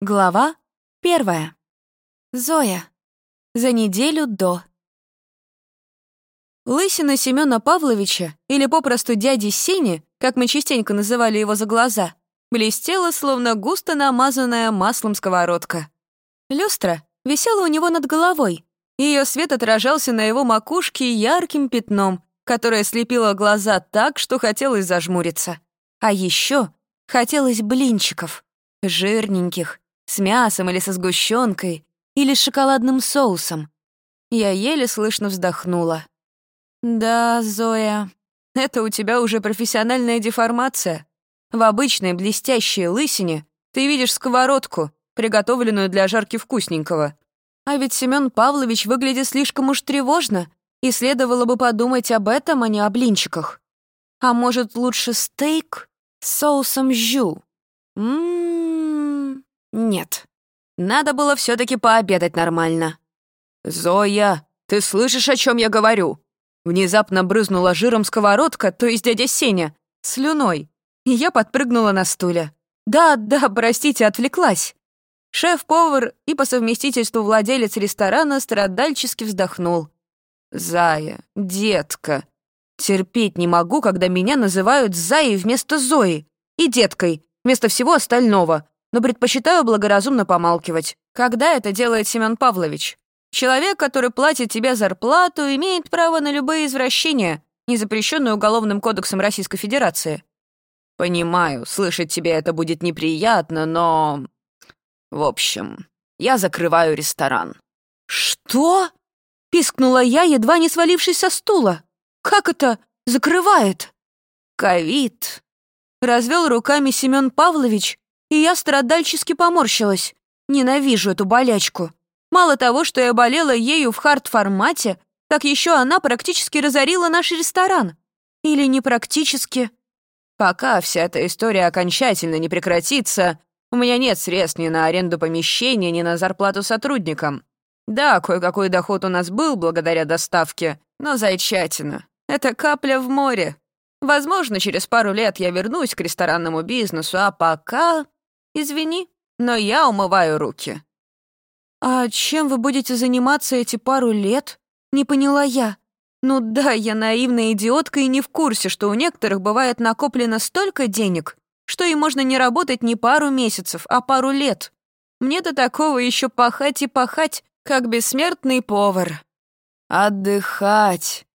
Глава первая. Зоя. За неделю до. Лысина Семёна Павловича, или попросту дяди Сени, как мы частенько называли его за глаза, блестела, словно густо намазанная маслом сковородка. Люстра висела у него над головой, ее свет отражался на его макушке ярким пятном, которое слепило глаза так, что хотелось зажмуриться. А еще хотелось блинчиков, жирненьких, с мясом или со сгущенкой, или с шоколадным соусом. Я еле слышно вздохнула. «Да, Зоя, это у тебя уже профессиональная деформация. В обычной блестящей лысине ты видишь сковородку, приготовленную для жарки вкусненького. А ведь Семён Павлович выглядит слишком уж тревожно, и следовало бы подумать об этом, а не о блинчиках. А может, лучше стейк с соусом жю? Ммм... Нет. Надо было все таки пообедать нормально. «Зоя, ты слышишь, о чем я говорю?» Внезапно брызнула жиром сковородка, то есть дядя Сеня, слюной, и я подпрыгнула на стуле. «Да, да, простите, отвлеклась». Шеф-повар и по совместительству владелец ресторана страдальчески вздохнул. «Зая, детка, терпеть не могу, когда меня называют Заей вместо Зои и деткой вместо всего остального но предпочитаю благоразумно помалкивать. Когда это делает Семен Павлович? Человек, который платит тебе зарплату, имеет право на любые извращения, не запрещенные Уголовным кодексом Российской Федерации. Понимаю, слышать тебе это будет неприятно, но... В общем, я закрываю ресторан. Что? Пискнула я, едва не свалившись со стула. Как это закрывает? Ковид. Развел руками Семен Павлович и я страдальчески поморщилась. Ненавижу эту болячку. Мало того, что я болела ею в хард-формате, так еще она практически разорила наш ресторан. Или не практически. Пока вся эта история окончательно не прекратится, у меня нет средств ни на аренду помещения, ни на зарплату сотрудникам. Да, кое-какой доход у нас был благодаря доставке, но зайчатина. Это капля в море. Возможно, через пару лет я вернусь к ресторанному бизнесу, а пока Извини, но я умываю руки». «А чем вы будете заниматься эти пару лет?» Не поняла я. Ну да, я наивная идиотка и не в курсе, что у некоторых бывает накоплено столько денег, что им можно не работать не пару месяцев, а пару лет. Мне до такого еще пахать и пахать, как бессмертный повар. Отдыхать.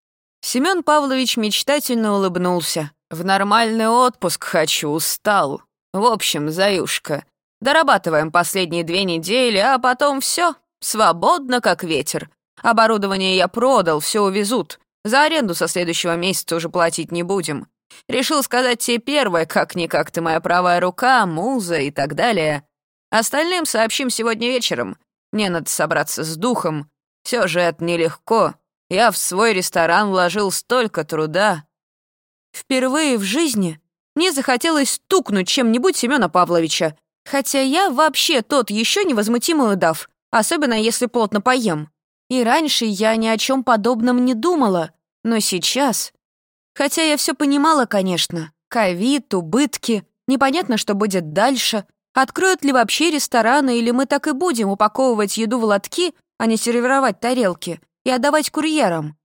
Семен Павлович мечтательно улыбнулся. В нормальный отпуск хочу, устал. В общем, Заюшка, дорабатываем последние две недели, а потом все, свободно как ветер. Оборудование я продал, все увезут. За аренду со следующего месяца уже платить не будем. Решил сказать тебе первое, как-никак ты моя правая рука, муза и так далее. Остальным сообщим сегодня вечером. Мне надо собраться с духом. Все же это нелегко. Я в свой ресторан вложил столько труда. Впервые в жизни мне захотелось стукнуть чем-нибудь Семёна Павловича, хотя я вообще тот еще невозмутимый удав, особенно если плотно поем. И раньше я ни о чем подобном не думала, но сейчас... Хотя я все понимала, конечно. Ковид, убытки, непонятно, что будет дальше. Откроют ли вообще рестораны, или мы так и будем упаковывать еду в лотки, а не сервировать тарелки, и отдавать курьерам?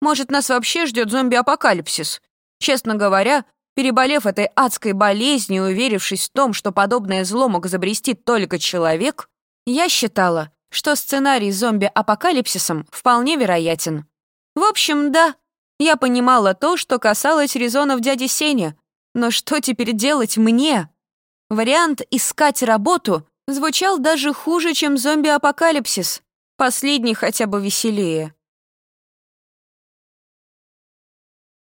Может, нас вообще ждет зомби-апокалипсис? Честно говоря, Переболев этой адской болезнью и уверившись в том, что подобное зло мог изобрести только человек, я считала, что сценарий зомби-апокалипсисом вполне вероятен. В общем, да, я понимала то, что касалось резонов дяди Сеня, но что теперь делать мне? Вариант «искать работу» звучал даже хуже, чем зомби-апокалипсис. Последний хотя бы веселее.